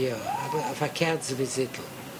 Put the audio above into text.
Ja, aber ein verkehrtes visit.